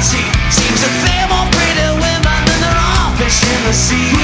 I see. Seems that they're more pretty women than there are fish in the sea.